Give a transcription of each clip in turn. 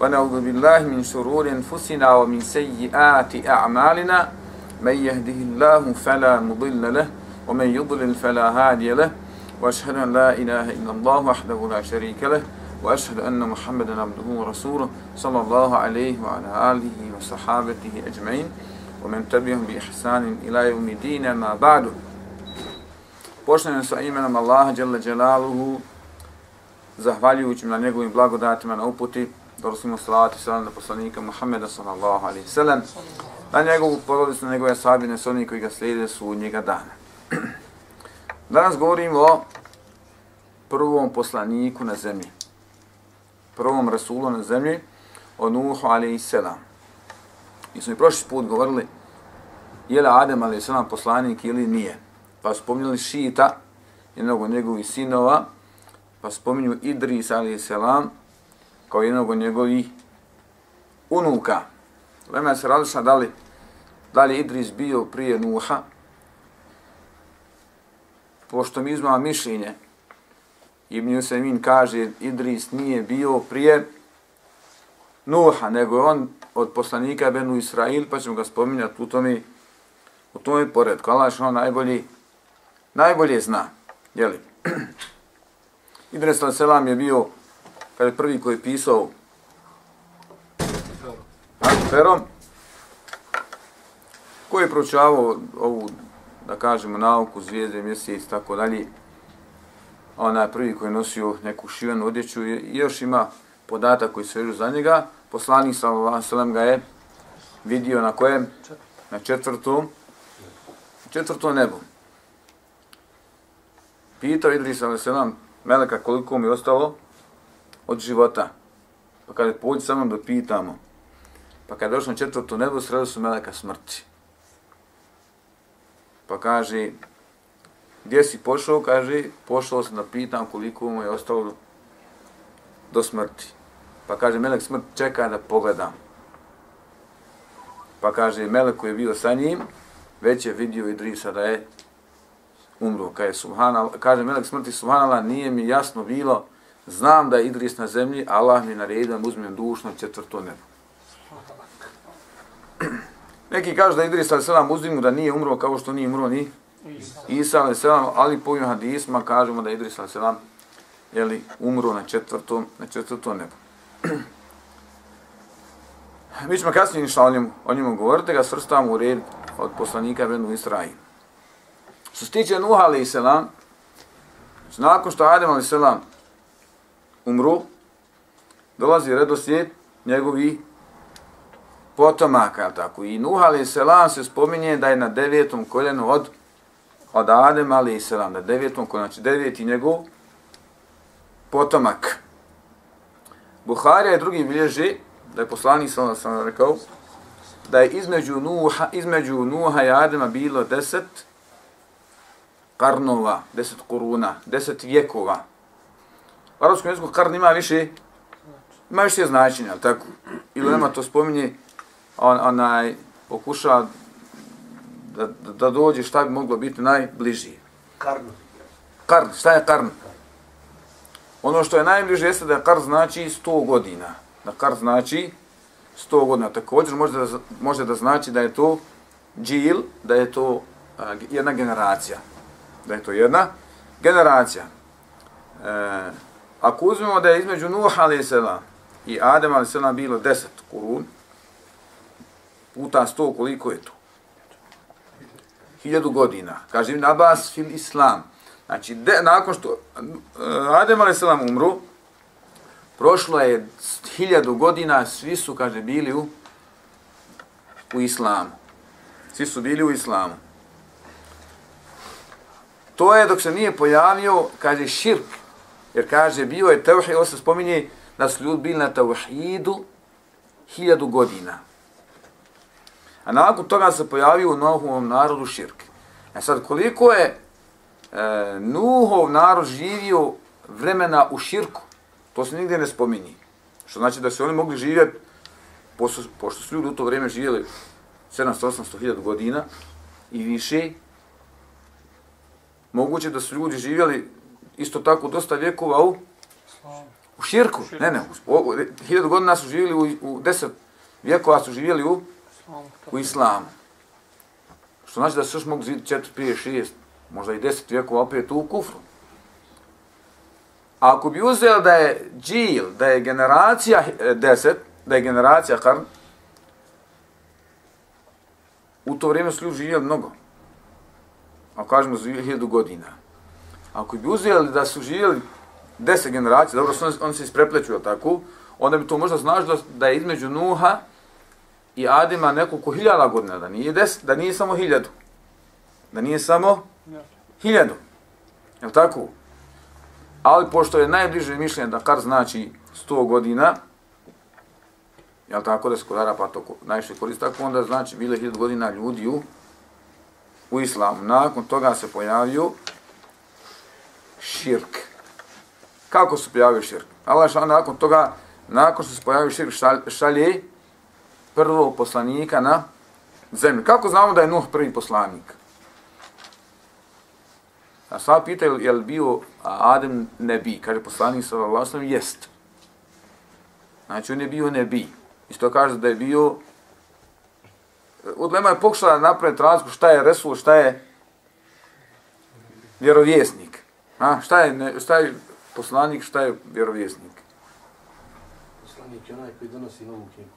ونعوذ بالله من شرور أنفسنا ومن سيئات أعمالنا. من يهده الله فلا مضل له ومن يضلل فلا هادي له. وأشهد أن لا إله إلا الله وحده لا شريك له وأشهد أن محمدا عبده ورسوله صلى الله عليه وعلى آله وصحابته أجمعين. ومن تبعهم بإحسان إلى يوم الدين ما بعد. Počnemo sa imenom Allaha Đalla Đalaluhu, zahvaljujući na njegovim blagodatima na uputi, dolazimo salati i salam na poslanika Muhammeda sallallahu alaihi sallam, na njegovu porodicu, na njegove sabine, s oni koji ga slijede su njega dana. Danas govorimo o prvom poslaniku na zemlji, prvom rasulu na zemlji, o Nuhu alaihi sallam. I smo i prošli put govorili je li Adem alaihi sallam poslanik ili nije. Pa spominjali Šita, jednog od njegovih sinova, pa spominju Idris alaihi sallam, kao jednog od njegovih unuka. Lema se različna da li, da li Idris bio prije Nuha, pošto mi izmava mišljenje, Ibn Jusemin kaže Idris nije bio prije Nuha, nego je on od poslanika Benu Israil, pa ćemo ga spominjati u tome, u tome poredku. Allah je on najbolji, najbolje zna. Jeli? Idris al-Selam je bio kada je prvi koji je pisao? Ferom, koji je proučavao ovu, da kažemo, nauku, zvijezde, mjesec i tako dalje, onaj prvi koji je nosio neku šivenu odjeću i još ima podatak koji se vežu za njega, poslanik sallam ga je vidio na kojem? Na četvrtom, četvrtom nebu. Pitao Idris sallam Meleka koliko mi je ostalo? Od života. Pa kada pođi sa mnom da pitamo, pa kada je došlo na četvrto nebo, sredo su Meleka smrti. Pa kaže, gdje si pošao? Kaže, pošao sam da pitam koliko mu je ostalo do smrti. Pa kaže, Melek smrt čeka da pogledam. Pa kaže, Melek koji je bio sa njim, već je vidio Idrisa da je umro. Kaže, subhanallah, kaže Melek smrti, subhanala, nije mi jasno bilo, znam da je Idris na zemlji, Allah mi naredio da uzmem dušu na četvrto nebo. Neki kažu da Idris ali selam uzdimu da nije umro kao što nije umro ni Isa ali selam, ali po ovim hadisma kažemo da je Idris ali selam jeli, umro na četvrtom, na četvrtom nebu. Mi ćemo kasnije ništa o njemu, o njemu govoriti, ga svrstavamo u red od poslanika Benu Israji. Što se tiče Nuha ali znači, selam, nakon što Adem ali selam umru, dolazi redoslijed njegovi potomaka, tako. I Nuh ali selam se spominje da je na devetom koljenu od od Adem ali selam, na devetom koljenu, znači deveti njegov potomak. Buharija i drugi bilježi da je poslanik sam, sam rekao da je između Nuha, između Nuha i Adema bilo deset karnova, deset koruna, deset vjekova. U arabskom jeziku karn ima više, ima više značenja, tako? Ili nema to spominje, on, onaj, pokuša da, da, da dođe šta bi moglo biti najbliži. Karn. Karn, šta je karn? Ono što je najbliže jeste da karn znači 100 godina. Da karn znači 100 godina. Također može da, može da znači da je to džil, da je to a, jedna generacija. Da je to jedna generacija. E, ako uzmemo da je između Nuh a.s. i Adem a.s. bilo 10 kurun, puta 100 koliko je to? Hiljadu godina. Kaže Ibn Abbas fil Islam. Znači, de, nakon što eh, Adem a.s. umru, prošlo je hiljadu godina, svi su, kaže, bili u, u Islamu. Svi su bili u Islamu. To je dok se nije pojavio, kaže, širk. Jer kaže, bio je tevhid, ovo se spominje da su ljudi bili na tevhidu hiljadu godina. A nakon toga se pojavio u Nuhovom narodu širk. E sad, koliko je e, Nuhov narod živio vremena u širku, to se nigdje ne spominje. Što znači da su oni mogli živjeti, pošto, pošto su ljudi u to vrijeme živjeli 700-800 hiljada godina i više, moguće da su ljudi živjeli isto tako dosta vjekova u, u širku. Ne, ne, u, hiljadu godina su živjeli u, u deset vjekova su živjeli u, u islamu. Što znači da su još mogu živjeti 4, 5, 6, možda i deset vjekova opet u kufru. A ako bi uzeli da je džil, da je generacija e, deset, da je generacija karn, u to vrijeme su ljudi živjeli mnogo. Ako kažemo za hiljadu godina. Ako bi uzeli da su živjeli deset generacija, dobro, on, on se ispreplećuju, tako, onda bi to možda znaš da, da je između Nuha i Adima nekoliko hiljada godina, da nije, des, da nije samo hiljadu. Da nije samo hiljadu. Je tako? Ali pošto je najbliže mišljenje da kar znači 100 godina, je tako da se kod Arapa to najviše koristi, tako onda znači bile 1000 godina ljudi u, u islamu. Nakon toga se pojavio širk. Kako se pojavio širk? Allah šal nakon toga, nakon što se pojavio širk, šalje prvog poslanika na zemlju. Kako znamo da je Nuh prvi poslanik? A sva pita je li bio Adem nebi, kaže poslanik sa vlastnom, jest. Znači on je bio nebi. Isto kaže da je bio Udlema je pokušala napraviti razliku šta je Resul, šta je vjerovjesnik. A, šta, je, ne, šta je poslanik, šta je vjerovjesnik? Poslanik je onaj koji donosi novu knjigu.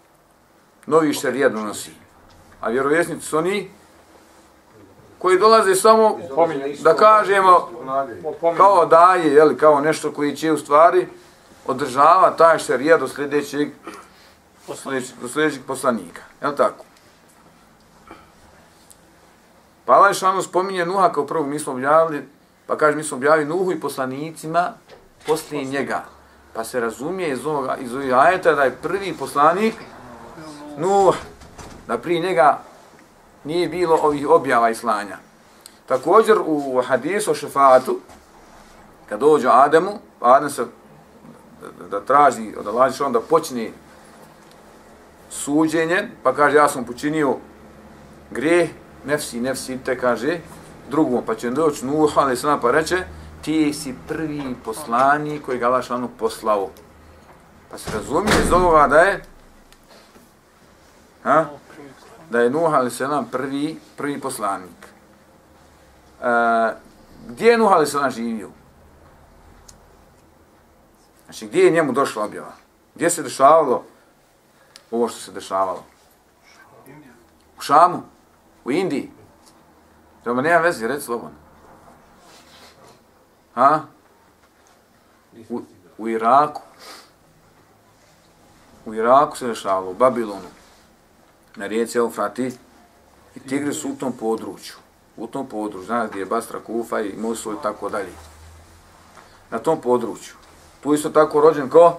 Novi šerija donosi. A vjerovjesnici su oni koji dolaze samo da kažemo kao daje, jeli, kao nešto koji će u stvari održava taj šerija do sljedećeg do sljedećeg poslanika. Je li tako? Pa Allah Šanu spominje Nuha kao prvo mi smo objavili, pa kaže mi smo objavili Nuhu i poslanicima poslije njega. Pa se razumije iz ovoga, iz ovih ajeta da je prvi poslanik Nuh, da prije njega nije bilo ovih objava i slanja. Također u hadisu o šefatu, kad dođe Ademu, Adem se da, da traži od Allah da počne suđenje, pa kaže ja sam počinio grijeh, nefsi, nefsi, te kaže drugom, pa će doći Nuh, ali se pa reče, ti si prvi poslani koji ga Allah poslao. Pa se razumije iz ovoga da je ha? da je Nuh ali se nam prvi, prvi poslanik. E, gdje je Nuh ali se nam živio? Znači, gdje je njemu došla objava? Gdje se dešavalo ovo što se dešavalo? U Šamu? U Indiji? Treba nema veze, reći slobodno. Ha? U, u Iraku. U Iraku se dešavalo, u Babilonu na rijeci Eufrati i tigri su u tom području. U tom području, znaš gdje je Bastra, Kufa i Mosul i tako dalje. Na tom području. Tu isto tako rođen ko?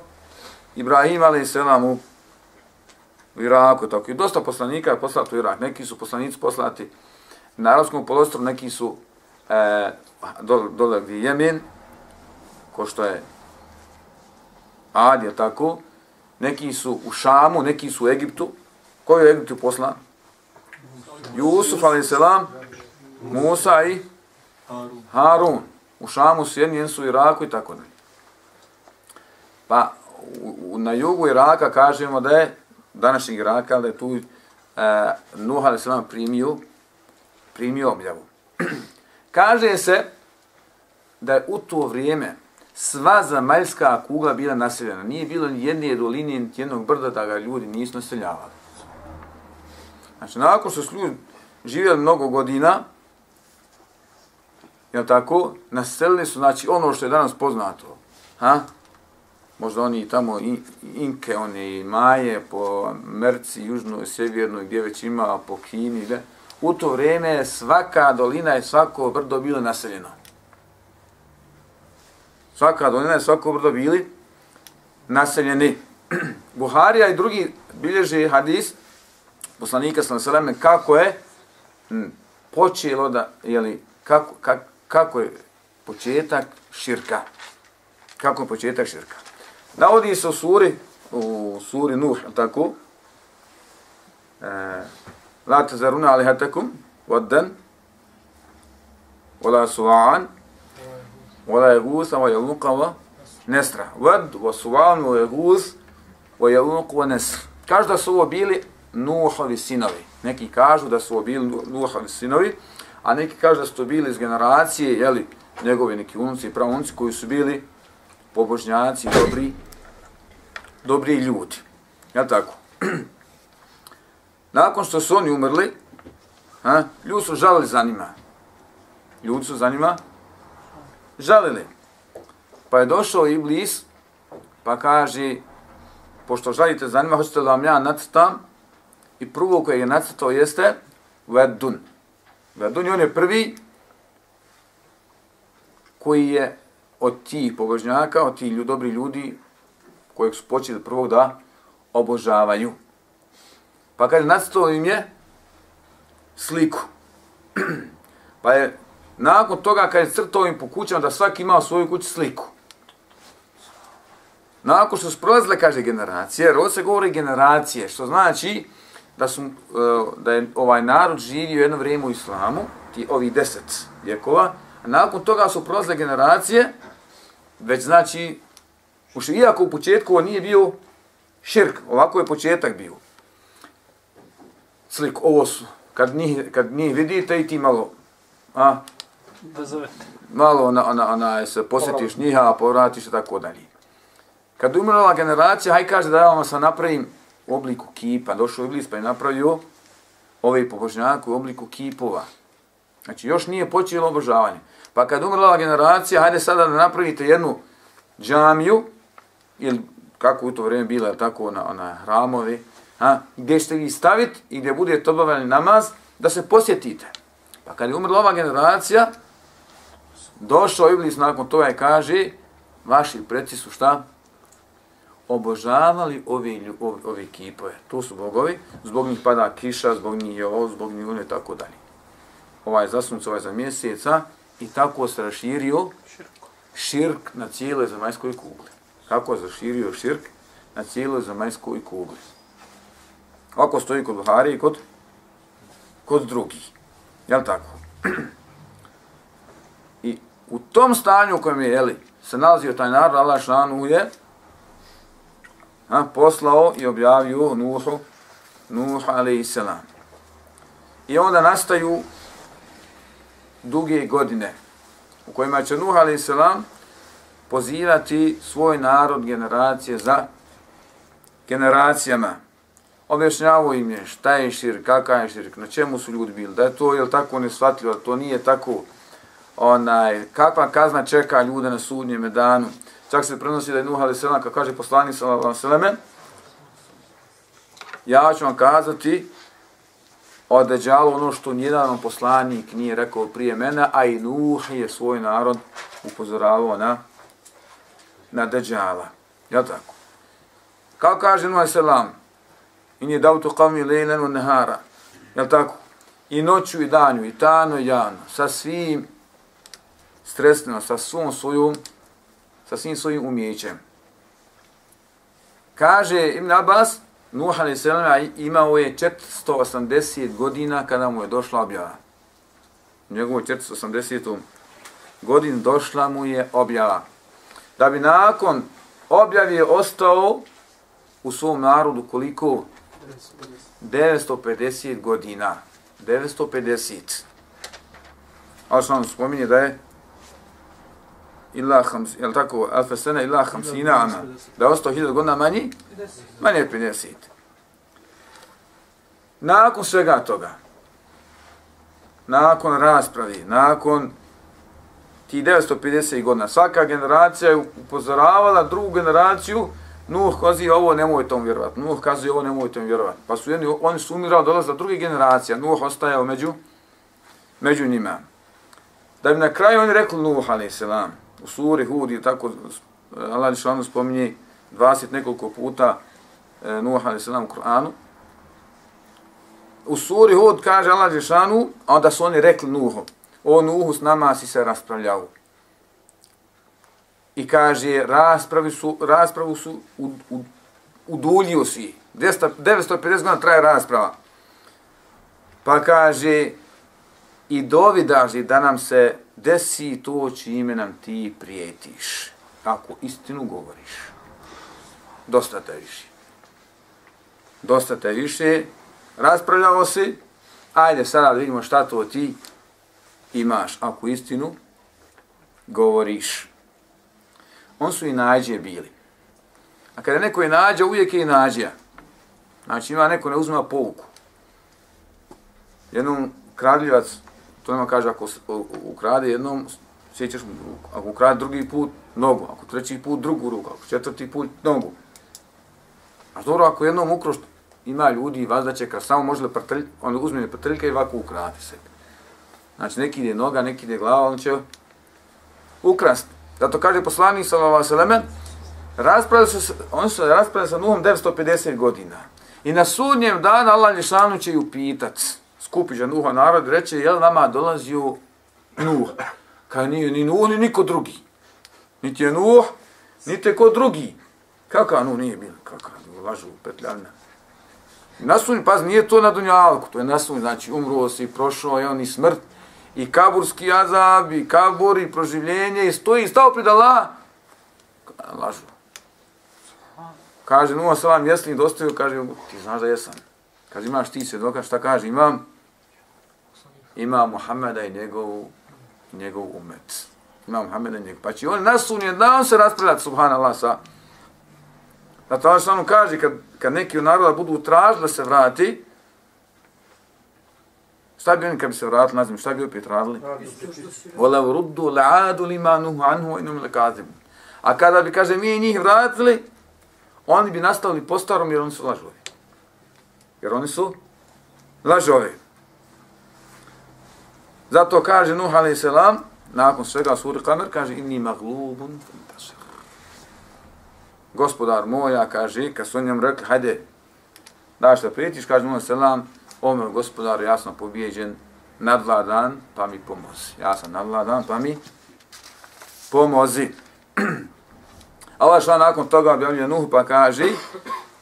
Ibrahim, ali se selam u, u Iraku. Tako. I dosta poslanika je poslato u Irak. Neki su poslanici poslati na Arabskom polostru, neki su e, dole, dole gdje je Jemen, ko što je Adija, tako. Neki su u Šamu, neki su u Egiptu, Ko je u Egiptu poslan? Jusuf, ali selam, Musa i Harun. U Šamu su jedni, su u Iraku i tako dalje. Pa u, na jugu Iraka kažemo da je današnjeg Iraka, da je tu e, Nuh ali selam primio, primio objavu. Kaže se da je u to vrijeme sva zamaljska kugla bila naseljena. Nije bilo ni jedne doline, ni jednog brda da ga ljudi nisu naseljavali. Znači, nakon što su ljudi živjeli mnogo godina, je tako, naselili su, znači, ono što je danas poznato, ha? možda oni tamo Inke, oni Maje, po Merci, Južnoj, Sjevernoj, gdje već ima, po Kini, gdje, u to vrijeme svaka dolina i svako brdo bilo naseljeno. Svaka dolina i svako brdo bili naseljeni. Buharija i drugi bilježi hadis, poslanika sallallahu alejhi kako je počelo da je li kako, kako, kako je početak širka. Kako je početak širka. Navodi se u suri u suri Nuh, tako? E, La tazaruna alihatakum waddan wala su'an wala yaghus wa yaluqa wa nasra. Wad wa su'an wa yaghus wa yaluq wa nasr. Kažu da su ovo bili Nuhovi sinovi. Neki kažu da su ovo bili Nuhovi sinovi, a neki kažu da su to bili iz generacije, jeli, njegovi neki unci i pravunci koji su bili pobožnjaci, dobri, dobri ljudi. Jel tako? Nakon što su oni umrli, ha, ljudi su žalili za njima. Ljudi su za njima žalili. Pa je došao Iblis, pa kaže, pošto žalite za njima, hoćete da vam ja nacrtam, i prvo koje je nacrtao jeste Vedun. Vedun je on je prvi koji je od tih pobožnjaka, od tih dobri ljudi kojeg su počeli prvog da obožavaju. Pa kaže, nacrtao im je sliku. pa je nakon toga kad je crtao im po kućama da svaki imao svoju kuću sliku. Nakon što su prolazile, kaže, generacije, jer se govori generacije, što znači da, su, e, da je ovaj narod živio jedno vrijeme u islamu, ti ovi deset vjekova, a nakon toga su prolazile generacije, već znači, uši, iako u početku nije bio širk, ovako je početak bio sliku, ovo su, kad njih, kad njih vidite i ti malo, a, malo ona, ona, ona, se posjetiš njiha, povratiš i tako dalje. Kad umrla generacija, haj kaže da ja vam sam napravim u obliku kipa, došao Iblis pa je napravio ove pobožnjake u obliku kipova. Znači, još nije počelo obožavanje. Pa kad umrla generacija, hajde sada da napravite jednu džamiju, ili kako u to vrijeme bila, tako na, na hramovi, a, gdje ćete vi staviti i gdje bude obavljeni namaz, da se posjetite. Pa kad je umrla ova generacija, došao Iblis nakon toga i kaže, vaši preci su šta? Obožavali ove, ove, ove kipove. To su bogovi, zbog njih pada kiša, zbog njih je ovo, zbog njih ono i tako dalje. Ovaj za sunce, ovaj za mjeseca i tako se raširio širk na cijeloj zemaljskoj kugli. Kako se raširio širk na cijeloj zemaljskoj kugli. Ovako stoji kod Buhari i kod, kod drugih. Jel tako? I u tom stanju u kojem je, jeli, se nalazio taj narod, Allah šanu je a, poslao i objavio Nuhu, Nuh a.s. I onda nastaju duge godine u kojima će Nuh a.s. pozivati svoj narod generacije za generacijama objašnjavao im je šta je širk, kakav je širk, na čemu su ljudi bili, da je to je tako nesvatljivo, to nije tako, onaj, kakva kazna čeka ljude na sudnjem danu. Čak se prenosi da je Nuh ali selam, kao kaže poslanik sallallahu alejhi ja ću vam kazati o Deđalu ono što nijedan poslanik nije rekao prije mene, a i Nuh je svoj narod upozoravao na, na Deđala. Ja tako? Kao kaže Nuh selam, in je dao to kavmi lejlen od nehara. Jel tako? I noću i danju, i tano i jano, sa svim stresnima, sa svom svojom, sa svim svojim umjećem. Kaže Ibn Abbas, Nuh a.s. imao je 480 godina kada mu je došla objava. U njegovoj 480. godin došla mu je objava. Da bi nakon objave ostao u svom narodu koliko 950 godina. 950. Ali što nam spominje da je ila hams, je li tako, alfa sena ila hamsina ana, da je ostao hiljada godina manji? Manje je 50. Nakon svega toga, nakon raspravi, nakon ti 950 godina, svaka generacija je upozoravala drugu generaciju Nuh kazi ovo nemojte on vjerovati. Nuh kazi ovo nemojte on vjerovati. Pa su jedni, oni su umirali dolaze za druge generacije. Nuh ostajao među, među njima. Da bi na kraju oni rekli Nuh a.s. U suri Hud i tako Allah Šalanu spominje 20 nekoliko puta e, Nuh a.s. u Kur'anu. u suri Hud kaže Allah Žešanu, a onda su oni rekli Nuhu, o Nuhu s nama si se raspravljao. I kaže, raspravi su, raspravu su u, u, uduljio si. 200, 950 godina traje rasprava. Pa kaže, i dovi daži da nam se desi to čime nam ti prijetiš. Ako istinu govoriš. Dosta te više. Dosta te više. Raspravljao si. Ajde sada da vidimo šta to ti imaš. Ako istinu govoriš. On su i nađe bili. A kada neko je nađa, uvijek je i nađa. Znači ima neko ne uzma pouku. Jednom kradljivac, to nema kaže, ako ukrade jednom, sjećaš mu ruku. Ako ukrade drugi put, nogu. Ako treći put, drugu ruku. Ako četvrti put, nogu. A dobro, ako jednom ukroš, ima ljudi, vas da će kad samo može prtrlj, on uzme prtrljka i ovako ukrade se. Znači neki ide noga, neki ide glava, on će ukrasti. Zato kaže poslanik sallallahu alejhi ve selleme, raspravili su on se raspravili sa Nuhom 950 godina. I na sudnjem danu Allah džeshanu će ju pitat, skupi će Nuha narod, reče, jel nama dolazio Nuh? Kaj nije ni Nuh, ni niko drugi. Niti je Nuh, niti je ko drugi. Kakav Nuh nije bilo, Kakav Nuh, lažu, petljavna. Nasunj, paz, nije to na dunjalku, to je na nasunj, znači umruo si, prošao je on i smrt, i kaburski azab, i kabur, i proživljenje, i stoji, stao pred Allah, lažu. Kaže, numa salam, jesi li dostaju, kaže, ti znaš da jesam. Kaže, imaš ti se doka, šta kaže, imam? Ima Muhammeda i njegov, njegov umet. Ima Muhammeda i njegov. Pa će on nasunje, da on se raspravljati, subhanallah, sa. Zato ono što kaže, kad, kad neki od naroda budu tražili da se vrati, Šta bi oni kad bi se vratili nazim, šta bi opet radili? Vola ruddu la'adu lima nuhu anhu inum lekazim. A kada bi, kaže, mi njih vratili, oni bi nastavili po starom jer oni su lažovi. Jer oni su lažovi. Zato kaže Nuh a.s. nakon svega suri kamer, kaže inni maglubun fantasir. Gospodar moja, kaže, kad su njom rekli, hajde, da što prijetiš, kaže Nuh a.s o moj gospodar, ja sam pobjeđen, nadvladan, pa mi pomozi. Ja sam nadvladan, pa mi pomozi. Allah šla nakon toga objavljuje Nuhu pa kaže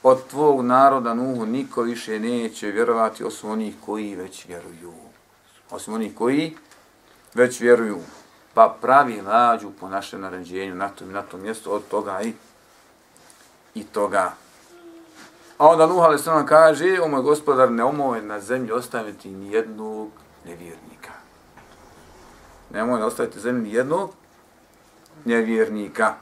od tvog naroda Nuhu niko više neće vjerovati osim onih koji već vjeruju. Osim onih koji već vjeruju. Pa pravi lađu po našem naređenju na tom, na tom mjestu od toga i, i toga. A onda Nuh a.s. kaže, o moj gospodar, ne omoj na zemlji ostaviti ni jednog nevjernika. Ne omoj ostaviti na zemlji ni jednog nevjernika.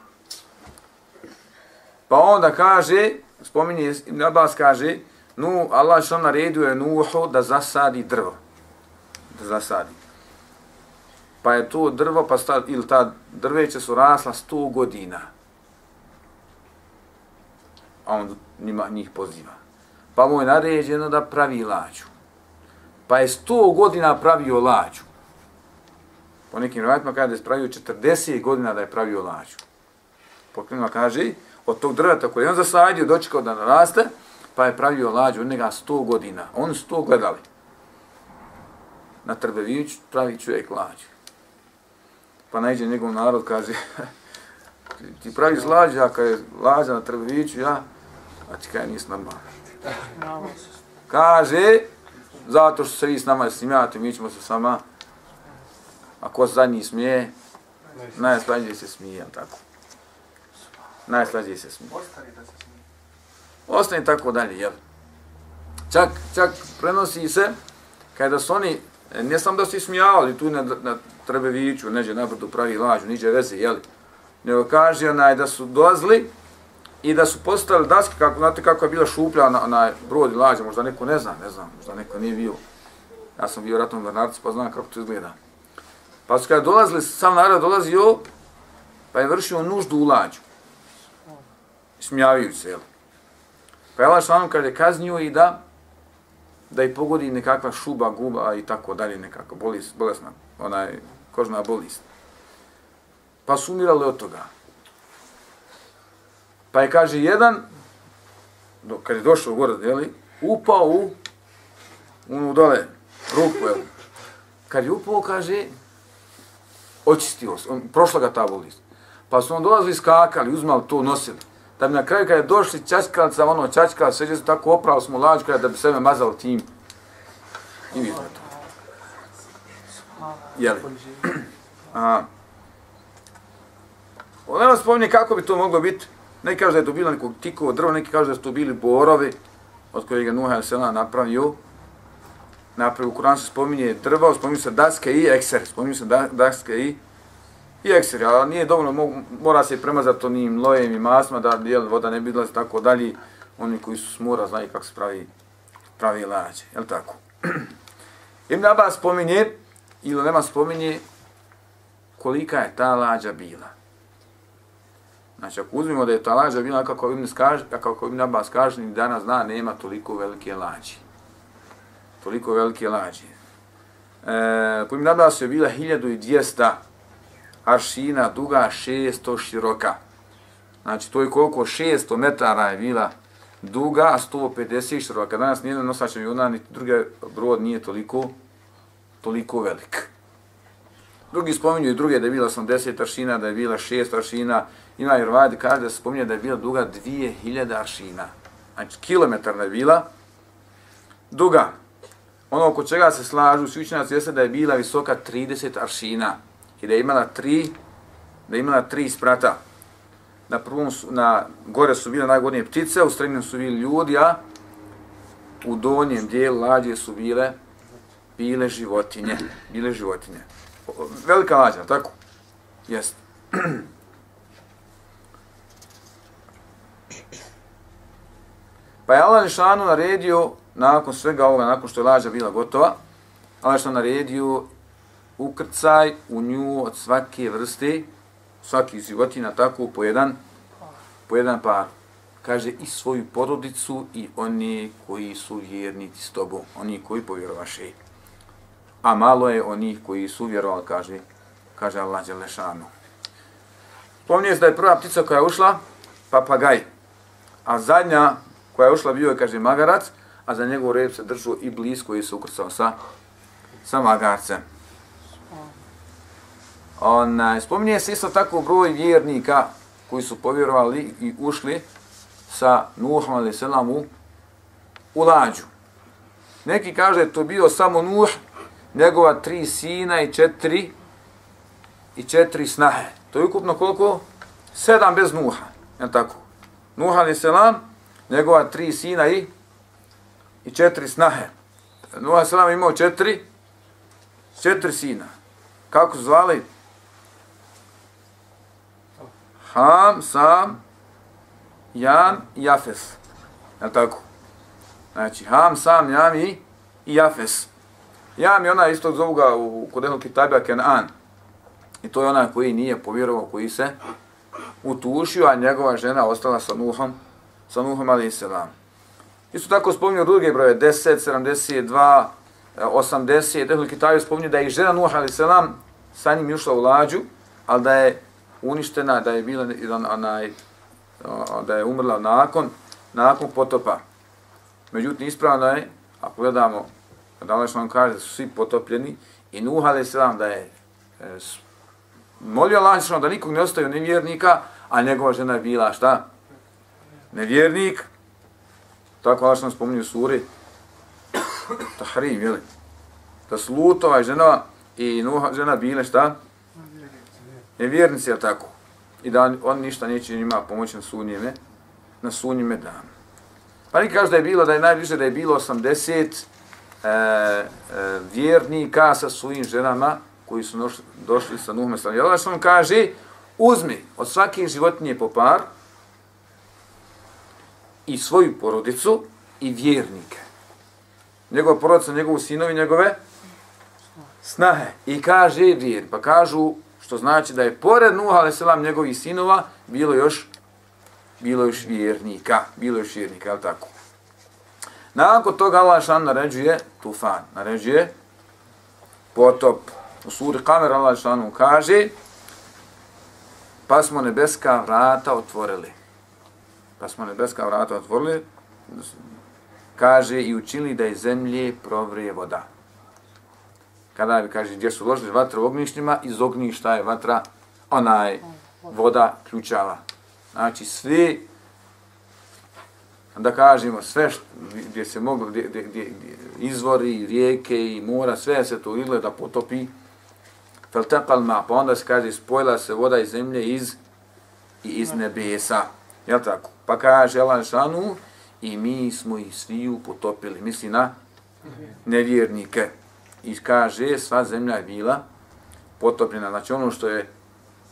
Pa onda kaže, spominje, Ibn Abbas kaže, nu, Allah što naredio je Nuhu da zasadi drvo. Da zasadi. Pa je to drvo, pa sta, ili ta drveće su rasla 100 godina. A on njima, njih poziva. Pa mu je naređeno da pravi lađu. Pa je sto godina pravio lađu. Po nekim rvatima kaže da je pravio 40 godina da je pravio lađu. Pokrenula kaže, od tog drveta koje je on zasadio, dočekao da naraste, pa je pravio lađu od njega 100 godina. Oni su to gledali. Na Trbeviću pravi čovjek lađu. Pa najde njegov narod, kaže, ti pravi lađu, a kada je lađa na Trbeviću, ja, A ti kaj nisi normalno. Kaže, zato što se vi s nama smijate, mi ćemo se sama, a ko zadnji smije, najslađe se smije, tako. Najslađe se smije. Ostani tako dalje, jel? Čak, čak prenosi se, kada su oni, ne sam da su smijavali tu na, na Trebeviću, neđe na brdu pravi lađu, niđe veze, jel? Nego kaže onaj da su dolazili, i da su postavili daske, kako, znate kako je bila šuplja na, na brod i lađa, možda neko ne zna, ne znam, možda neko nije bio. Ja sam bio ratom Bernardicu, pa znam kako to izgleda. Pa su kada dolazili, sam narod dolazio, pa je vršio nuždu u lađu. Smijavaju se, jel? Pa je Allah kad kada je kaznio i da da i pogodi nekakva šuba, guba i tako dalje, nekako bolest, bolesna, onaj, kožna bolest. Pa su umirali od toga. Pa je, kaže, jedan, do, kad je došao u gorod, jeli, upao u unu dole, ruku, jel? Kad je upao, kaže, očistio se, on, prošla ga ta bolest. Pa su on dolazili, skakali, uzmali to, nosili. Da bi na kraju kada je došli čačkali sa ono čačkali, sve se tako opravo smo lađu da bi sebe mazali tim. I vidimo to. Jeli? A, Ona nas spominje kako bi to moglo biti. Neki kaže da je to bilo nekog tikovo drvo, neki kaže da su to bili borovi od kojeg je Nuh Sela napravio. Napravio, u Kur'an se spominje drvo, spominje se daske i ekser, spominje se da, daske i i ekser, ali nije dovoljno, mora se premazati onim lojem i masma da jel, voda ne bi dolazi tako dalje. Oni koji su smora znaju kako se pravi, pravi lađe, jel tako? Ibn Abbas spominje, ili nema spominje, kolika je ta lađa bila. Znači, ako uzmimo da je ta lađa bila, kako Ibn, skaž, kako Ibn Abbas kaže, ni danas zna, nema toliko velike lađe. Toliko velike lađe. E, po Ibn Abbas je bila 1200 aršina duga, 600 široka. Znači, to je koliko? 600 metara je bila duga, a 150 široka. Danas nijedan nosač aviona, niti drugi brod nije toliko, toliko velik. Drugi spominju i druge da je bila 80 aršina, da je bila 6 aršina. Ima i Rvadi kaže da se spominje da je bila duga 2000 aršina. Znači, kilometarna je bila duga. Ono oko čega se slažu svi učenjaci jeste da je bila visoka 30 aršina i da je imala tri, da je imala tri sprata. Na prvom su, na gore su bile najgodnije ptice, u srednjem su bili ljudi, a u donjem dijelu lađe su bile bile životinje, bile životinje. Velika lađa, tako? Jeste. Pa je Allah Lišanu naredio, nakon svega ovoga, nakon što je lađa bila gotova, Allah Lišanu naredio ukrcaj u nju od svake vrste, svaki životina tako po jedan, po jedan par. Kaže i svoju porodicu i oni koji su vjernici s tobom, oni koji povjerovaše. A malo je onih koji su vjerovali, kaže, kaže Allah Đelešanu. Pomnije da je prva ptica koja je ušla, papagaj. A zadnja koja je ušla bio je, kaže, magarac, a za njegov rep se držao i blisko i se ukrcao sa, sa magarcem. Ona, spominje se isto tako broj vjernika koji su povjerovali i ušli sa Nuhom ali selam u, u lađu. Neki kaže to bio samo Nuh, njegova tri sina i četiri i četiri snahe. To je ukupno koliko? Sedam bez Nuha. Je tako? Nuh ali selam, njegova tri sina i i četiri snahe. Nuh selam imao četiri četiri sina. Kako su zvali? Ham, Sam, Jan i Jafes. Je tako? Znači, Ham, Sam, Jam i, i Jafes. Jam je ona istog zovu ga u kod jednog kitabija Kenan. I to je ona koji nije povjerovao, koji se utušio, a njegova žena ostala sa Nuhom, sa Nuhom ali selam. Isto tako spominju druge broje, 10, 72, 80, jednog Kitaju spominju da je i žena Nuh ali selam sa njim ušla u lađu, ali da je uništena, da je bila jedan onaj da je umrla nakon nakon potopa. Međutim ispravno je, ako gledamo da Allah nam kaže da su svi potopljeni i Nuh a.s. da je e, molio Allah da nikog ne ostaju nevjernika, a njegova žena je bila šta? Nevjernik. Tako Allah što nam spominju suri Tahrim, jeli? Da su Lutova i žena i Nuha žena bile šta? nevjernici, jel tako? I da on ništa neće njima pomoći na sunnjeme, na sunnjeme danu. Pa neki kaže da je bilo, da je najbliže da je bilo 80 e, e, vjernika sa svojim ženama koji su noš, došli sa Nuhom. sa Jel što on kaže, uzmi od svake životinje po par i svoju porodicu i vjernike. Njegova porodica, njegovu sinovi, njegove snahe. I kaže vjer, pa kažu što znači da je pored Nuh selam njegovih sinova bilo još bilo još vjernika, bilo još vjernika, ali tako? Nakon toga Allah šan naređuje tufan, naređuje potop. U suri Kamer Allah šanu kaže pa smo nebeska vrata otvorili. Pa smo nebeska vrata otvorili. kaže i učinili da iz zemlje provrije voda. Kada bi, kaže, gdje su ložili vatra u ognjištima, iz ognjišta je vatra, onaj voda ključava. Znači, svi, da kažemo, sve što, gdje se moglo, gdje, gdje, gdje, gdje, izvori, rijeke i mora, sve se to izgleda potopi, feltepal ma, pa onda se kaže, spojila se voda iz zemlje iz, i iz nebesa. Jel tako? Pa kaže Allah šanu, i mi smo ih sviju potopili, misli na nevjernike. I kaže, sva zemlja je bila potopljena. Znači ono što je,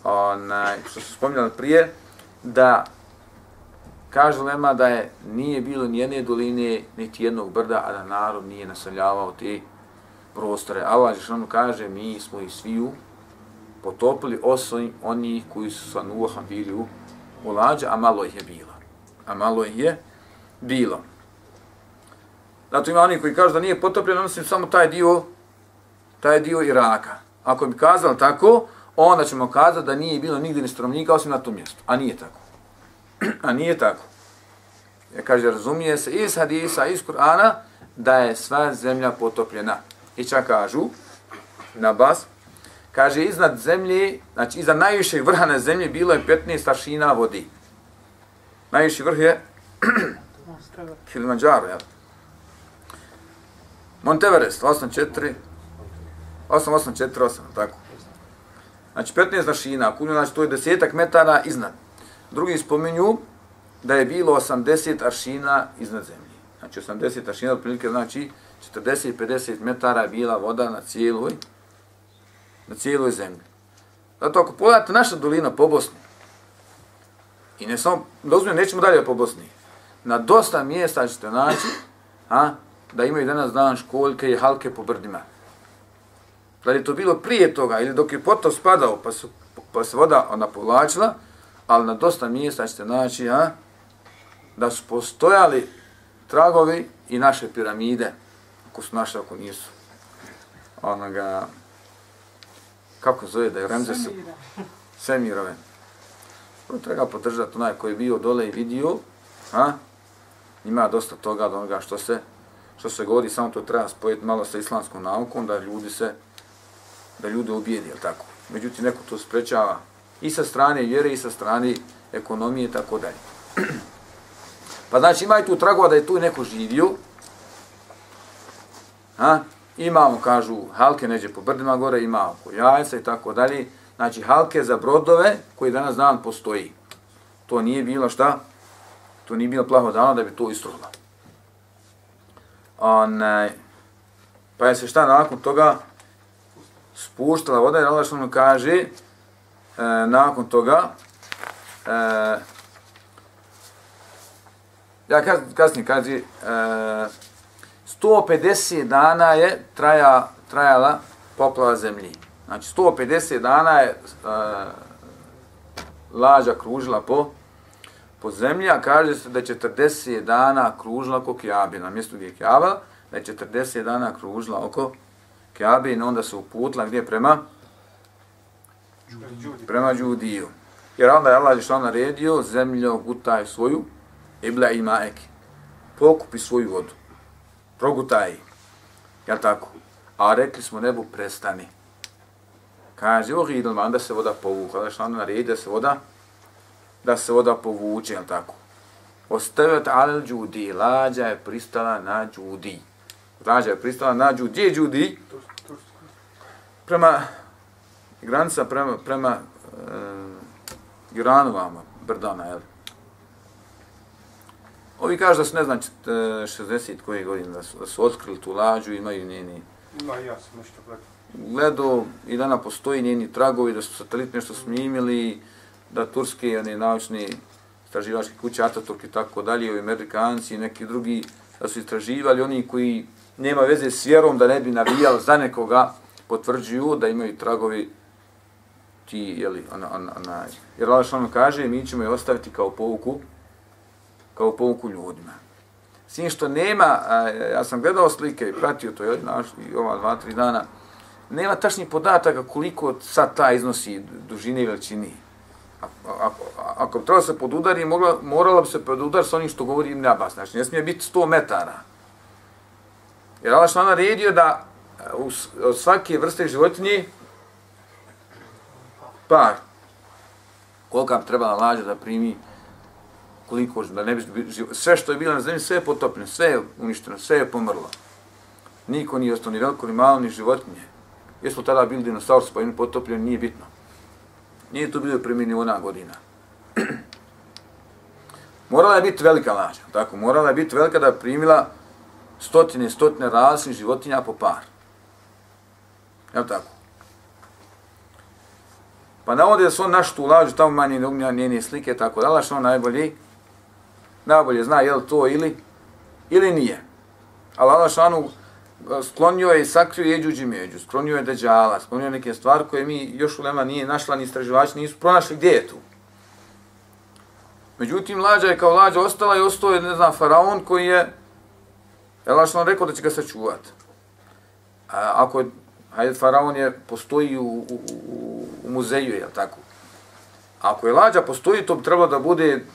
onaj, što su spominjali prije, da kaže Lema da je nije bilo ni jedne doline, niti jednog brda, a da narod nije naseljavao te prostore. Allah Žešanu kaže, mi smo ih sviju potopili osim onih koji su sa Nuhom bili u, u lađa, a malo ih je bilo. A malo ih je bilo. Zato ima oni koji kažu da nije potopljen, osim samo taj dio, taj dio Iraka. Ako bi kazali tako, onda ćemo kazati da nije bilo nigdje ni stromnika osim na tom mjestu. A nije tako. A nije tako. Ja kaže, razumije se iz hadisa, iz Kur'ana, da je sva zemlja potopljena. I čak kažu, na bas, kaže, iznad zemlje, znači iza najvišeg vrha na zemlji bilo je 15 aršina vodi. Najviši vrh je Kilimanjaro, jel? Monteverest, 8-4, 8-8-4-8, tako. Znači 15 aršina, kunju, znači to je desetak metara iznad. Drugi spominju da je bilo 80 aršina iznad zemlje. Znači 80 aršina, otprilike znači 40-50 metara je bila voda na cijeloj, na cijeloj zemlji. Zato ako pogledate naša dolina po Bosni, i ne samo, da nećemo dalje po Bosni, na dosta mjesta ćete naći a, da imaju danas dan školjke i halke po brdima. Da li to bilo prije toga ili dok je potop spadao pa, su, pa se voda ona povlačila, ali na dosta mjesta ćete naći a, da su postojali tragovi i naše piramide, ako su naše, ako nisu. Onoga, kako zove da je Remzes? Semirove. Semirove. To treba podržati onaj koji je bio dole i vidio, a? ima dosta toga od onoga što se što se govori, samo to treba spojiti malo sa islamskom naukom, da ljudi se, da ljudi ubijedi, jel tako? Međutim, neko to sprečava i sa strane vjere i sa strane ekonomije, tako dalje. Pa znači, ima i tu tragova da je tu neko živio, ha? Imamo, kažu, halke neđe po brdima gore, ima oko jajca i tako dalje, znači halke za brodove koji danas dan postoji. To nije bilo šta? To nije bilo plaho dano da bi to istruhlo. Onaj, pa je se šta nakon toga spuštala voda, jer Allah što kaže, e, nakon toga, e, ja kasnije kaže, e, 150 dana je traja, trajala poplava zemlji. Znači, 150 dana je e, lađa kružila po po zemlji, a kaže se da je 40 dana kružila oko Kjabe, na mjestu gdje je Kjaba, da je 40 dana kružila oko Kjabe i onda se uputila gdje prema? Prema Đudiju. Jer onda je Allah što naredio, zemljo gutaj svoju, ibla ima eki. Pokupi svoju vodu. Progutaj. Jel tako? A rekli smo nebu prestani. Kaže, oh hidlma, onda se voda povuka. da što naredi da se voda da se voda povuče, jel tako? Ostavet al džudi, lađa je pristala na džudi. Lađa je pristala na džudi. Gdje je džudi? Prema, granica prema, prema e, Iranu vama, Brdana, jel? Ovi kažu da su, ne znam, 60 koje godine da su, da su otkrili tu lađu, imaju njeni... Ima ja sam nešto gledao. Gledao i dana postoji njeni tragovi, da su satelit nešto snimili, da turski oni naučni istraživački kuće Ataturk i tako dalje, i Amerikanci i neki drugi da su istraživali, oni koji nema veze s vjerom da ne bi navijali za nekoga, potvrđuju da imaju tragovi ti, jeli, ona, ona, ona, jer Allah što kaže, mi ćemo je ostaviti kao pouku, kao pouku ljudima. Svim što nema, ja sam gledao slike i pratio to je naš, i ova dva, tri dana, nema tačnih podataka koliko sad ta iznosi dužine i veličini. ako, ako treba se podudari, mogla, morala bi se podudar sa onim što govori Ibn Abbas. Znači, ne smije biti 100 metara. Jer Allah što naredio da u od svake vrste životinje par. Kolika bi trebala lađa da primi koliko, da ne bi, sve što je bilo na zemlji, sve je potopljeno, sve je uništeno, sve je pomrlo. Niko nije ostao ni veliko, ni malo, ni životinje. Jesmo tada bili dinosaurus, pa im potopljeni, nije bitno. Nije to bilo prije miliona godina. Morala je biti velika lađa, tako, morala je biti velika da je primila stotine i stotine različnih životinja po par. Jel tako? Pa navode da su on naš tu lađu, tamo manje ne njene slike, tako da, što on najbolji, najbolje zna je li to ili, ili nije. Ali Allah šanu e, sklonio je i sakrio jeđuđi među, sklonio je deđala, sklonio je neke stvari koje mi još u Lema nije našla, ni istraživači nisu pronašli gdje je tu. Međutim, lađa je kao lađa ostala i ostao je, ne znam, faraon koji je, je šanu rekao da će ga sačuvati. A e, ako je, hajde, faraon je, postoji u, u, u, u muzeju, je tako? Ako je lađa postoji, to bi trebalo da bude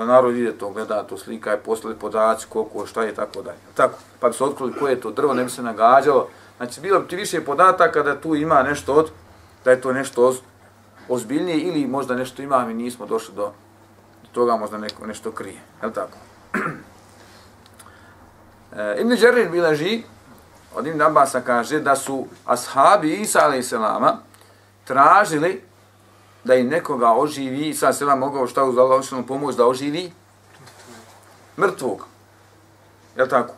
da narod ide to, gleda to slika, je poslali podaci, koliko, šta je, tako dalje. Tako, pa bi se otkrili koje je to drvo, ne bi se nagađalo. Znači, bilo bi ti više podataka da tu ima nešto od, da je to nešto oz, ozbiljnije ili možda nešto ima, mi nismo došli do, do toga, možda neko, nešto krije. Je li tako? e, Ibn Đerir bilaži, od Ibn Abasa kaže da su ashabi Isa a.s. tražili da im nekoga oživi, i sad se mogao šta uz Allahovišnom pomoć da oživi mrtvog. Je tako?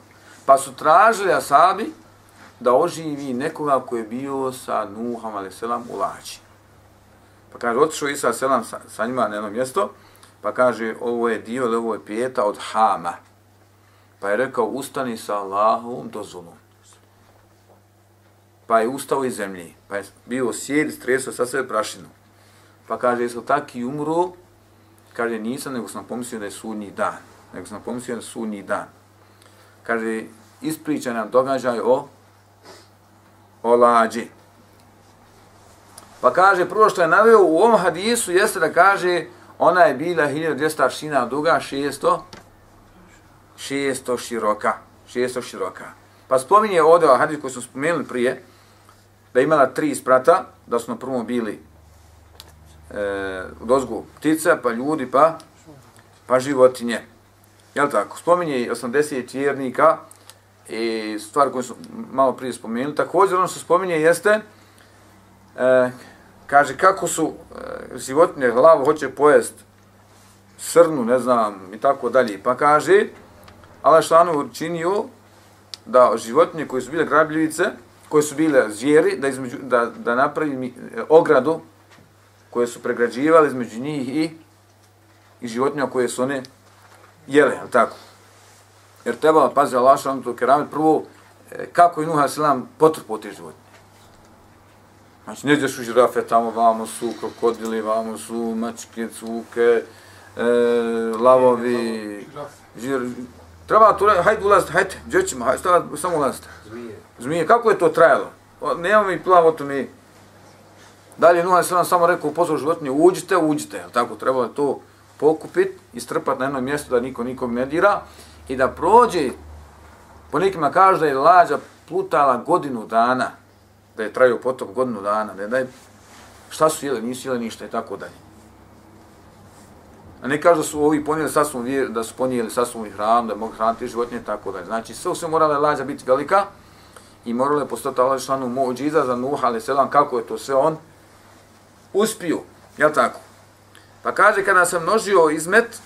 Pa su tražili asabi da oživi nekoga koji je bio sa Nuhom a.s. u lađi. Pa kaže, otišao Isa a.s. Sa, sa njima na jedno mjesto, pa kaže, ovo je dio, ili ovo je pijeta od Hama. Pa je rekao, ustani sa Allahovom dozvolom. Pa je ustao iz zemlji, pa je bio sjed, stresao sa sve prašinu. Pa kaže, jesu taki umru? Kaže, nisam, nego sam pomislio da je sudnji dan. Nego sam pomislio da je sudnji dan. Kaže, ispriča nam događaj o, o lađi. Pa kaže, prvo što je naveo u ovom hadisu jeste da kaže, ona je bila 1200 aršina duga, 600, 600 široka. 600 široka. Pa spominje ovdje ovaj hadis koji smo spomenuli prije, da je imala tri sprata, da su na prvom bili e, dozgu ptica, pa ljudi, pa, pa životinje. Jel tako? Spominje 80 vjernika i stvar koju su malo prije spomenuli. Također ono što spominje jeste, e, kaže kako su e, životinje glavu hoće pojest srnu, ne znam, i tako dalje. Pa kaže, Allah šlanu učinio da životinje koje su bile grabljivice, koje su bile zvijeri, da, između, da, da napravi e, ogradu koje su pregrađivali između njih i, i životinja koje su one jele, ali tako. Jer treba, pazi Allah šalom to keramet, prvo, e, kako je Nuh a.s. potrpao te životinje. Znači, ne ideš u žirafe, tamo vamo su krokodili, vamo su mačke, cuke, e, lavovi, žir, treba tu, hajde ulazite, hajde, gdje ćemo, hajde, samo ulazite. Zmije. Zmije, kako je to trajalo? Nemamo mi plavo to mi. Dalje Nuh a.s. samo rekao u poslu životinje, uđite, uđite, jel tako, trebalo je to pokupiti i strpati na jedno mjesto da niko nikog ne dira i da prođe, po nekima kaže da je lađa plutala godinu dana, da je trajao potop godinu dana, da je, da je šta su jeli, nisu jeli ništa i tako dalje. A ne kaže da su ovi ponijeli sasvom vjer, da su ponijeli sasvom hranu, da mogu hraniti životinje i tako dalje. Znači sve sve morala je lađa biti velika i morala je postati Allah šlanu mođiza za Nuh, ali selam, kako je to sve on uspio, jel tako? Pa kaže, kada sam množio izmet,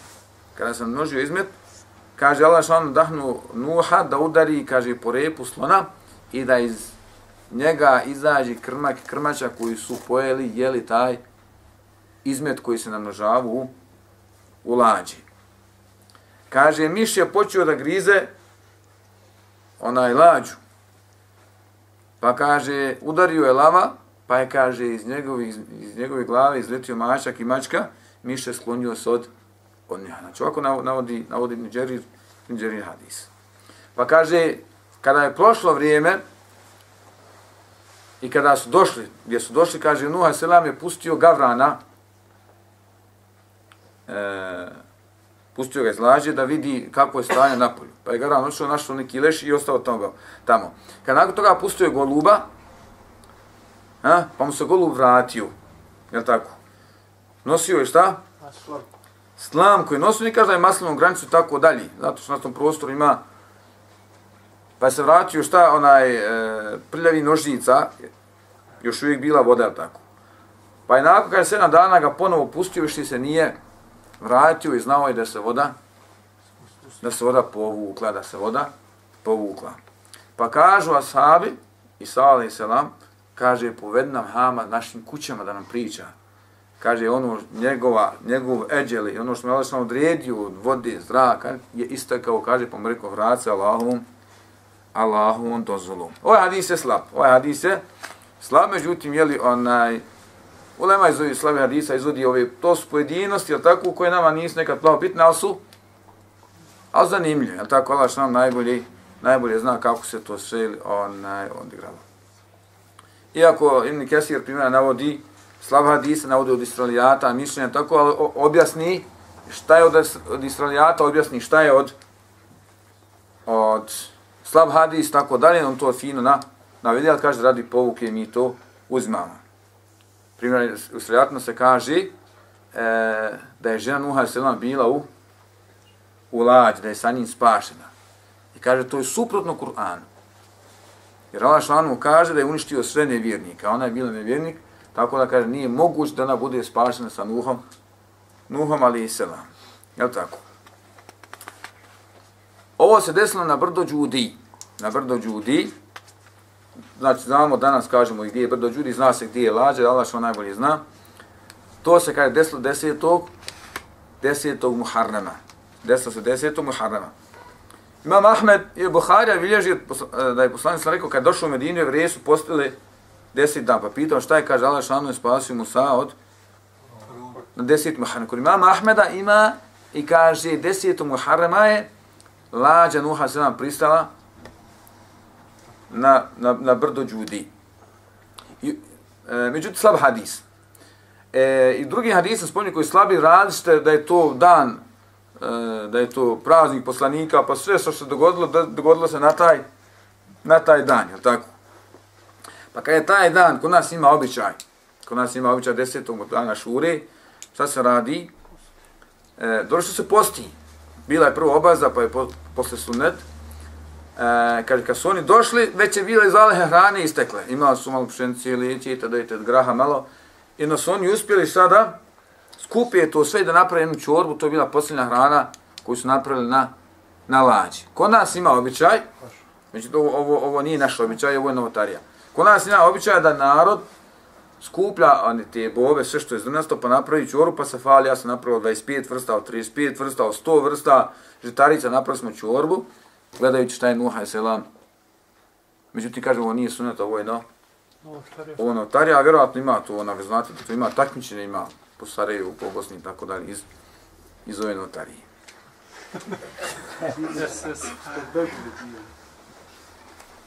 kada sam množio izmet, kaže Allah šlanu dahnu Nuha da udari, kaže, po repu slona i da iz njega izađe krmak krmača koji su pojeli, jeli taj izmet koji se namnožava u, u lađi. Kaže, miš je počeo da grize onaj lađu. Pa kaže, udario je lava, pa je, kaže, iz njegove, iz, iz njegove glave izletio mačak i mačka, miše sklonio se od, od njega. Znači, ovako navodi, navodi Niđerir, Đerir hadis. Pa kaže, kada je prošlo vrijeme, i kada su došli, gdje su došli, kaže, Nuh Selam je pustio Gavrana, e, Pustio ga iz lađe da vidi kako je stanje na polju. Pa je Gavran rano našao neki leš i ostao tamo. tamo. Kada nakon toga pustio je goluba, a, pa mu se golub vratio. Jel tako? Nosio je šta? Slam koji nosio, ni kaže da je maslinom granicu tako dalje. Zato što na tom prostoru ima Pa se vratio šta onaj e, prljavi nožnica, još uvijek bila voda, tako. Pa je nakon kada je sedam dana ga ponovo pustio, još se nije vratio i znao je da se voda, da se voda povukla, da se voda povukla. Pa kažu ashabi, i sala i selam, kaže, povedi nam Hama našim kućama da nam priča. Kaže, ono, njegova, njegov eđeli, ono što me Allah odredio od vode, zraka, je isto kao, kaže, pa mu rekao, vrat se Allahom, Allahovom dozvolom. Ovaj hadis je slab. Ovaj hadis je slab, međutim, je li onaj... Ulema izvodi slabi hadisa, izvodi ove, to su pojedinosti, jel tako, koje nama nisu nekad plavo bitne, ali su, ali zanimljive, jel tako, Allah što nam najbolje, najbolje zna kako se to sve onaj, odigralo. Iako Ibn Kesir primjera navodi slab hadisa, navodi od Israelijata, mišljenja tako, ali objasni šta je od, od Israelijata, objasni šta je od, od slab hadis, tako dalje, on to fino na, navidi, ali kaže, radi povuke, mi to uzmamo. Primjer, u se kaže e, da je žena Nuha Selama bila u, u lađi, da je sa njim spašena. I kaže, to je suprotno Kur'anu. Jer Allah šlanu kaže da je uništio sve nevjernike, a ona je bila nevjernik, tako da kaže, nije moguće da ona bude spašena sa Nuhom, Nuhom ali i Selam. Jel tako? Ovo se desilo na brdo Đudi. Na brdo Đudi. Znači, znamo danas, kažemo gdje je brdo Đudi, zna se gdje je lađe, Allah što najbolje zna. To se kaže desilo desetog, desetog Muharrema. Desilo se desetog Muharrema. Imam Ahmed i Buharija bilježi eh, da je poslanik sam rekao, kad došao u Medinu, jevrije su postili deset dan, pa pitao šta je, kaže Allah šanu je spasio Musa od na deset Muharrema. Kod imama Ahmeda ima i kaže desetog Muharrema je lađa Nuha se nam pristala na, na, na brdo Đudi. I, e, eh, međutim, slab hadis. E, I drugi hadis sam spomnio koji slabi različite da je to dan, E, da je to praznik poslanika, pa sve što se dogodilo, dogodilo se na taj, na taj dan, je tako? Pa kad je taj dan, kod nas ima običaj, kod nas ima običaj desetog dana šure, šta se radi? E, došlo se posti, bila je prvo obaza, pa je po, posle sunet. E, kad, kad su oni došli, već je bila zalehe hrane istekle. Imali su malo pšenice, lijeće i itd. i graha malo. I su oni uspjeli sada skupije to sve da naprave jednu čorbu, to je bila posljednja hrana koju su napravili na, na lađi. Kod nas ima običaj, međutim ovo, ovo, ovo nije naš običaj, ovo je novotarija. Kod nas ima običaj da narod skuplja one te bove, sve što je zrnasto, pa napravi čoru, pa se fali, ja sam napravio 25 vrsta, 35 vrsta, 100 vrsta žitarica, napravili smo čorbu, gledajući šta je Nuha Selam. Međutim, kažem, ovo nije sunet, ovo je no, ovo je notarija, a vjerovatno ima to, ona, znate, to ima takmičenje, ima po Sarajevu, po Bosni i tako dalje, iz, iz ove notarije.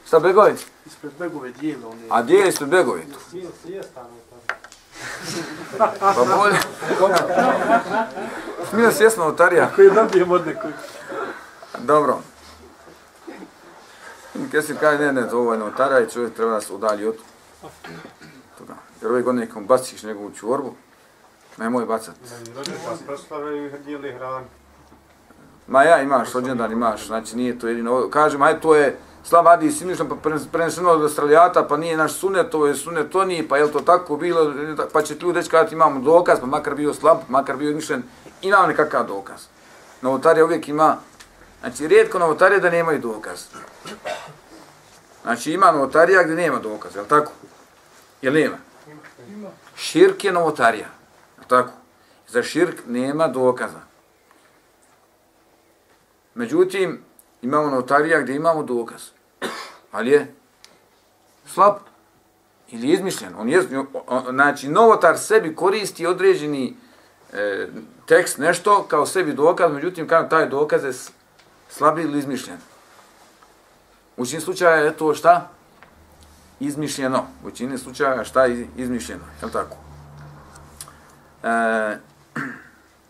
Šta Begović? Ispred Begove dijela one. A gdje je ispred Begović? Pa bolje. Smio svjesno notarija. Koji dobijem od nekog. Dobro. Kesir kaže, ne, ne, ovo je notarija i čovjek treba da se udalji od toga. Jer ove godine nekom baciš njegovu čvorbu, nemoj bacat. Pa. Ma ja imaš, rođendan imaš, znači nije to jedino. Kažem, aj to je, slav hadis, imišno pa preneseno od Australijata, pa nije naš sunet, to je sunet, to nije, pa je to tako bilo, pa će ljudi reći kada imamo dokaz, pa makar bio slab, makar bio mišljen, imamo nekakav dokaz. Novotarija uvijek ima, znači rijetko novotarija da nemaju dokaz. Znači ima novotarija gdje nema dokaz, je li tako? Jel nema? Širk je novotarija, je tako? Za širk nema dokaza. Međutim, imamo notarija gdje imamo dokaz. Ali je slab ili je izmišljen. On je, znači, novotar sebi koristi određeni e, tekst, nešto kao sebi dokaz, međutim, kao taj dokaz je slab ili izmišljen. U čini slučaja je to šta? Izmišljeno. U čini slučaja šta je izmišljeno. Je li tako? Eh, e,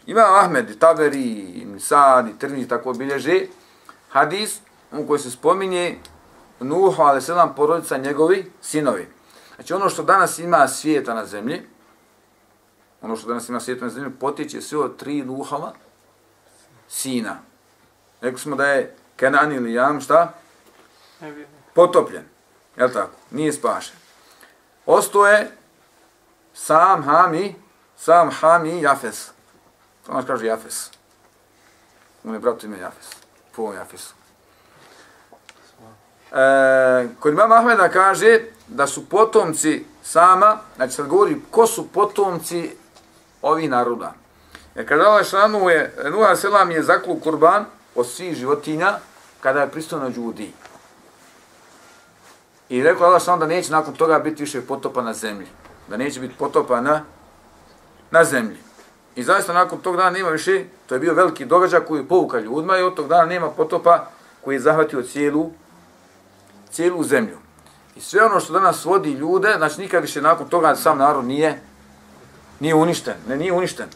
Ima Ahmed, Taberi, Sad i Trni tako bilježe hadis u kojoj se spominje Nuhu, ali sedam porodica njegovi sinovi. Znači ono što danas ima svijeta na zemlji, ono što danas ima svijeta na zemlji, potiče sve od tri Nuhova sina. Rekli smo da je Kenan ili Jam, šta? Potopljen. Je tako? Nije spašen. Ostao je sam Hami, sam Hami Jafes. To nas kaže Jafes. On je brat ime Jafes. Po Jafesu. E, kod imama Ahmeda kaže da su potomci sama, znači sad govori ko su potomci ovih naroda. Jer kada Allah šlanu je, Nuha Selam je zaklu kurban od svih životinja kada je pristao na. I rekao Allah šlanu da neće nakon toga biti više potopa na zemlji. Da neće biti potopa na, na zemlji. I zaista nakon tog dana nema više, to je bio veliki događaj koji je povukao ljudima i od tog dana nema potopa koji je zahvatio cijelu, cijelu zemlju. I sve ono što danas vodi ljude, znači nikad više nakon toga sam narod nije, nije uništen. Ne, nije uništen.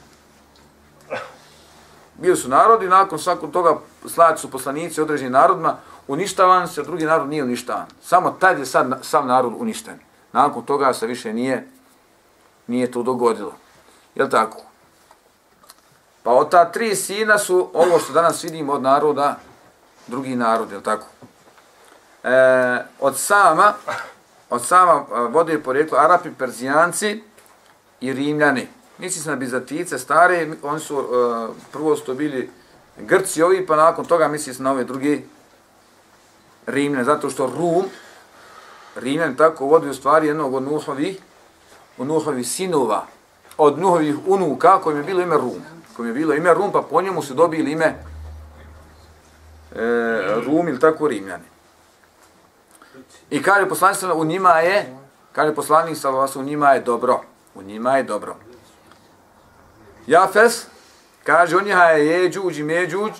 Bili su narodi, nakon svakog toga slati su poslanici određenim narodima, uništavan se, drugi narod nije uništavan. Samo tad je sad sam narod uništen. Nakon toga se više nije, nije to dogodilo. Je tako? Pa od ta tri sina su ovo što danas vidimo od naroda, drugi narod, je tako? E, od sama, od sama e, vode poreklo Arapi, Perzijanci i Rimljani. Misli se na Bizatice, stare, oni su e, prvo sto bili Grci ovi, pa nakon toga misli se na ove drugi Rimljani, zato što Rum, Rimljan tako vodi u stvari jednog od Nuhovih, od Nuhovih sinova, od Nuhovih unuka, kojim je bilo ime Rum. Kojim je bilo ime Rum, pa po njemu su dobili ime e, Rum ili tako Rimljani. I kaže poslanik u njima je, kaže poslanik u njima je dobro. U njima je dobro. Jafes, kaže, on je jeđuđ i međuđ,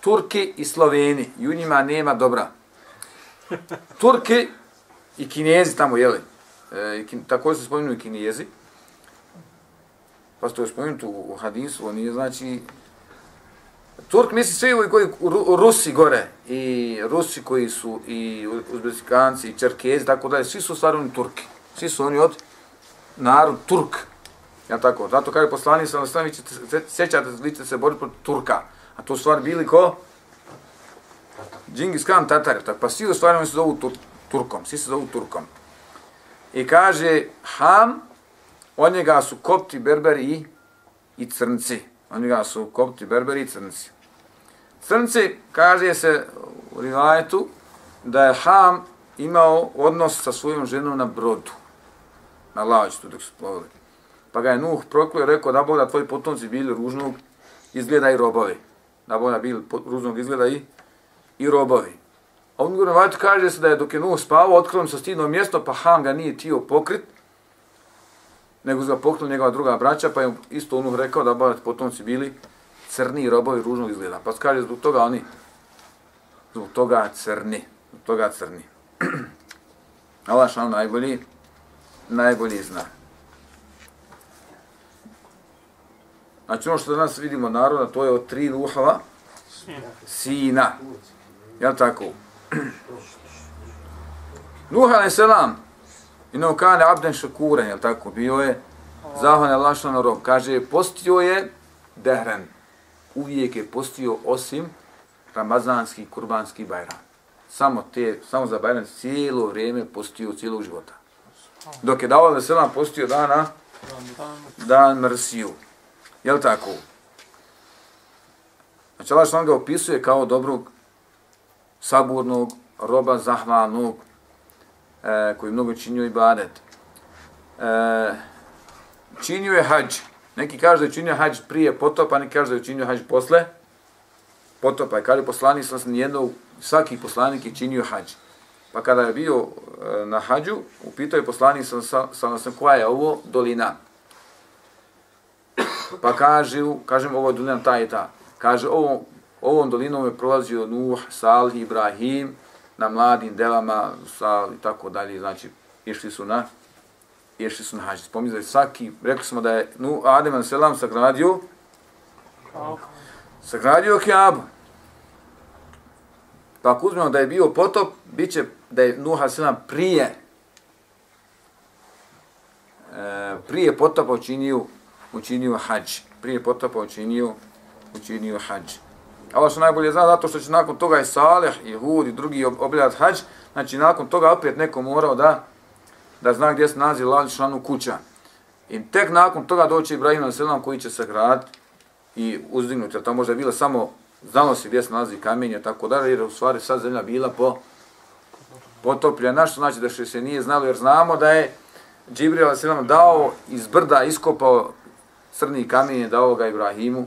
Turki i Sloveni. I u njima nema dobra. Turki i Kinezi tamo, jeli? E, također se spominju i Kinezi. Pa što je spomenuto u hadisu, on je znači... Turk misli svi ovi koji Rusi gore i Rusi koji su i Uzbekistanci i Čerkezi, tako dalje, svi su stvarno Turki. Svi su oni od narod Turk. Ja tako, zato kaže poslanik sa nastavi ćete sećate ćete se boriti protiv Turka. A to stvar bili ko Džingis Khan Tatar, tako pa svi u stvari se zovu tur, Turkom, svi se zovu Turkom. I kaže Ham, od njega su kopti, berberi i, i crnci. Od njega su kopti, berberi i crnci. Crnci, kaže se u rivajetu, da je Ham imao odnos sa svojom ženom na brodu. Na lađitu dok su plovili. Pa ga je Nuh proklio, rekao da boda tvoji potomci bili ružnog izgleda i robovi. Da boda bili ružnog izgleda i, i robovi. A on gore kaže se da je dok je Nuh spavao, otkrilo sa stidno mjesto, pa Ham ga nije tio pokrit, nego ga pokrili njegova druga braća, pa je isto Unuh rekao da boda potomci bili crni robovi ružnog izgleda. Pa kaže zbog toga oni, zbog toga crni, zbog toga crni. Allah šal najbolji, najbolji zna. Znači ono što danas vidimo naroda, to je od tri duhava sina. Ja tako? Nuh a.s. Ino kane abden šakuren, jel tako? Bio je zahvan Allah što rob. Kaže, postio je dehren. Uvijek je postio osim ramazanski, kurbanski bajran. Samo te, samo za bajran cijelo vrijeme postio cijelog života. Dok je dao da se postio dana, dan mrsiju. Jel tako? Znači, Allah što ga opisuje kao dobrog, saburnog, roba zahvalnog, e, koji mnogo činio ibadet. E, eh, činio je hađ. Neki kažu da je činio hađ prije potopa, neki kažu da je činio hađ posle potopa. I kaže poslanik sam nijedno, svaki poslanik je činio hađ. Pa kada je bio e, na hađu, upitao je poslanik sam, sam, sam, sam koja je ovo dolina. Pa kaže, kažem ovo je dolina ta i ta. Kaže, ovo, ovom dolinom je prolazio Nuh, Salih, Ibrahim, na mladim delama, sa i tako dalje, znači, išli su na, išli su na hađi. Spomizali svaki, rekli smo da je nu, Adem a.s. sagradio Sagradio Kjabu. Pa ako uzmemo da je bio potop, bit će da je Nuh a.s. prije e, prije potopa učinio, učinio hađ. Prije potopa učinio, učinio hađ. Allah što najbolje zna, zato što će nakon toga i Saleh, i Hud, i drugi obiljati hađ, znači nakon toga opet neko morao da da zna gdje se nalazi članu kuća. I tek nakon toga doći Ibrahim a.s. koji će se grad i uzdignuti. Jer tamo možda je bilo samo, znalo se gdje se nalazi kamenje, tako da, jer u stvari sad zemlja bila po potopljena, što znači da što se nije znalo, jer znamo da je Džibril a.s. dao iz brda, iskopao crni kamenje, dao ga Ibrahimu,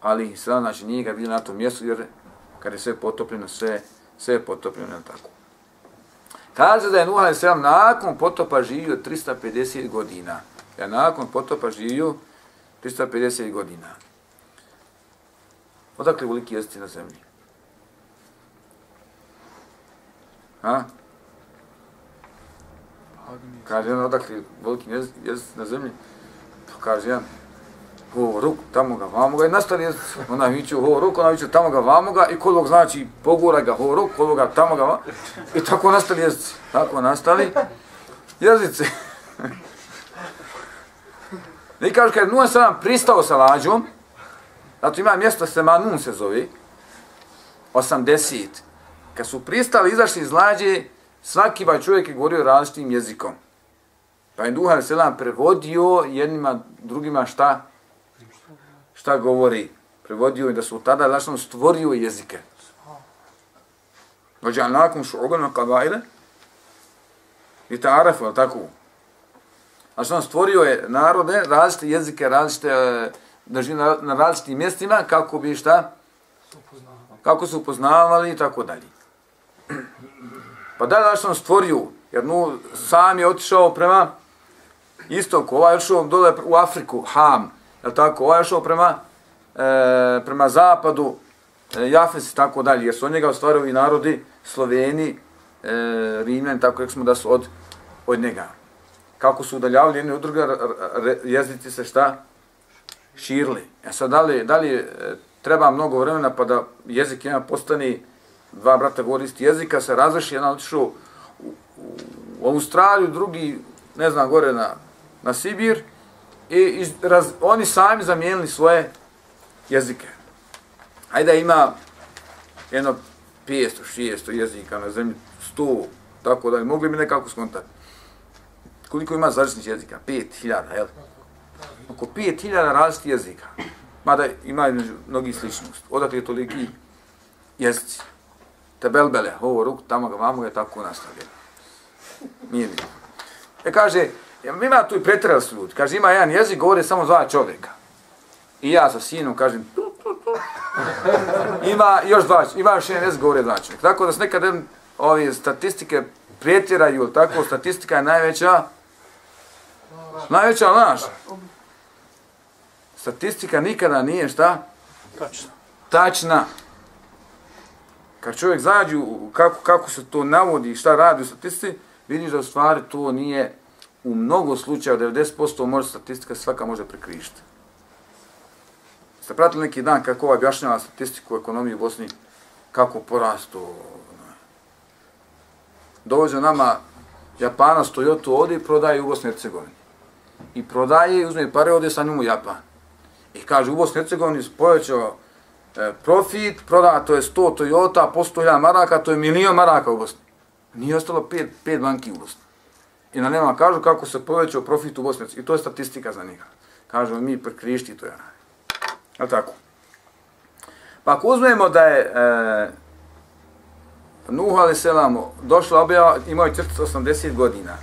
ali sve, znači nije ga bilo na tom mjestu, jer kad je sve potopljeno, sve, sve je potopljeno, tako. Kaže da je Nuh a.s. nakon potopa živio 350 godina. Ja nakon potopa živio 350 godina. Odakle veliki jezici na zemlji? Ha? Kaže jedan odakle veliki jezici na zemlji? Pa kaže jedan, ho ruk, tamo ga, vamo ga, i nastali jezic, ona viću ho ruk, ona viću tamo ga, vamo ga, i kod ovog znači poguraj ga ho ruk, kod ovoga tamo ga, i tako nastali jezici, tako nastali jezici. I kaže, kad Nuh sam pristao sa lađom, zato ima mjesto se Manun se zove, 80. Kad su pristali, izašli iz lađe, svaki ba čovjek je govorio različitim jezikom. Pa je Nuh selam prevodio jednima drugima šta? Šta govori? Prevodio i da su tada znači, stvorio jezike. Dođe nakon šu'uban kabajle i ta arafu, tako? Znači on stvorio je narode, različite jezike, različite, e, da živi na, na različitim mjestima, kako bi šta? Kako su upoznavali i tako dalje. Pa da znači on stvorio, jer nu, sam je otišao prema istoku, ovaj je otišao dole u Afriku, Ham, je tako, ovaj je prema, e, prema zapadu, e, Jafes i tako dalje, jer su od njega ostvarili i narodi, Sloveni, e, Rimljani, tako rekli smo da su od, od njega kako su udaljavali jedne od druga, jezici se šta? Širili. E sad, da li, da li e, treba mnogo vremena pa da jezik jedan postani, dva brata govori isti jezika, se razreši, jedan otišao u, u Australiju, drugi, ne znam, gore na, na Sibir, i iz, raz, oni sami zamijenili svoje jezike. Hajde ima jedno 500, 600 jezika na zemlji, 100, tako da mogli bi nekako skontati koliko ima zavisnih jezika? 5000, jel? Oko 5000 različitih jezika. Mada ima među mnogih sličnosti. Odakle je toliki jezici. Tebelbele, ovo ruk, tamo ga, vamo je tako nastavljeno. Nije mi. E kaže, ima tu i pretjerali su ljudi. Kaže, ima jedan jezik, govore samo dva čovjeka. I ja sa sinom kažem, tu, tu, tu. ima još dva, ima još jedan jezik, govore dva čovjeka. Tako da se nekad ove statistike pretjeraju, tako, statistika je najveća, Najveća laž. Statistika nikada nije šta? Tačna. Tačna. Kad čovjek zađu, kako, kako se to navodi, šta radi u statistici, vidiš da u stvari to nije u mnogo slučaja, 90% može statistika svaka može prekrišiti. Ste pratili neki dan kako ova objašnjava statistiku u ekonomiji u Bosni, kako porastu. Ono Dovođe nama Japana Toyota ovdje i prodaje u Bosni i Hercegovini i prodaje i uzme pare ovdje sa njom u Japan. I kaže, u Bosni i Hercegovini povećao e, profit, proda, to je 100 Toyota, po 100 maraka, to je milion maraka u Bosni. Nije ostalo 5 banki u Bosni. I na nema kažu kako se povećao profit u Bosni. I to je statistika za njega. Kažu, mi prekrišti to je. Je tako? Pa ako uzmemo da je e, Nuh ali selamo došla objava, imao je 480 godina.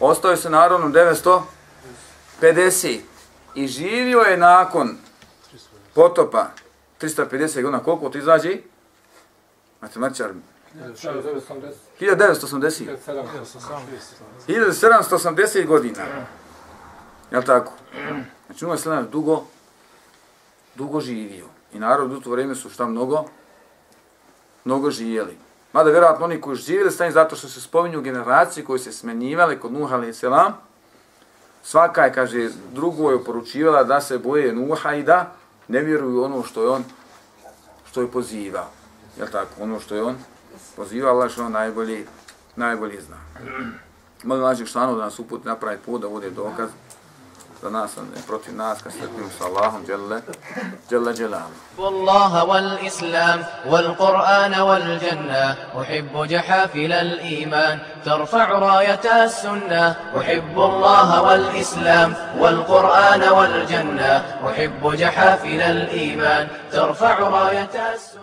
Ostao je se narodom 900 50 i živio je nakon potopa 350 godina, koliko to izađe? Matematičar. 1980. 1780 godina. Je tako? Znači, ono je dugo, dugo živio. I narod u to vrijeme su šta mnogo, mnogo živjeli. Mada vjerojatno oni koji živjeli stani zato što se spominju generacije koji se smenjivali kod Nuha alaih selam, svaka je, kaže, drugo je poručivala da se boje Nuha i da ne vjeruju ono što je on što je pozivao. Jel tako? Ono što je on pozivao, Allah što on najbolji, najbolji zna. Molim Allah Žešanu da nas uputi napravi put, da bude dokaz za nas, a ne protiv nas, kad sretnimo sa Allahom, djelle, djelle djelalu. الله والإسلام والقرآن والجنة أحب جحافل الإيمان ترفع راية السنة أحب الله والإسلام والقرآن والجنة أحب جحافل الإيمان ترفع راية السنة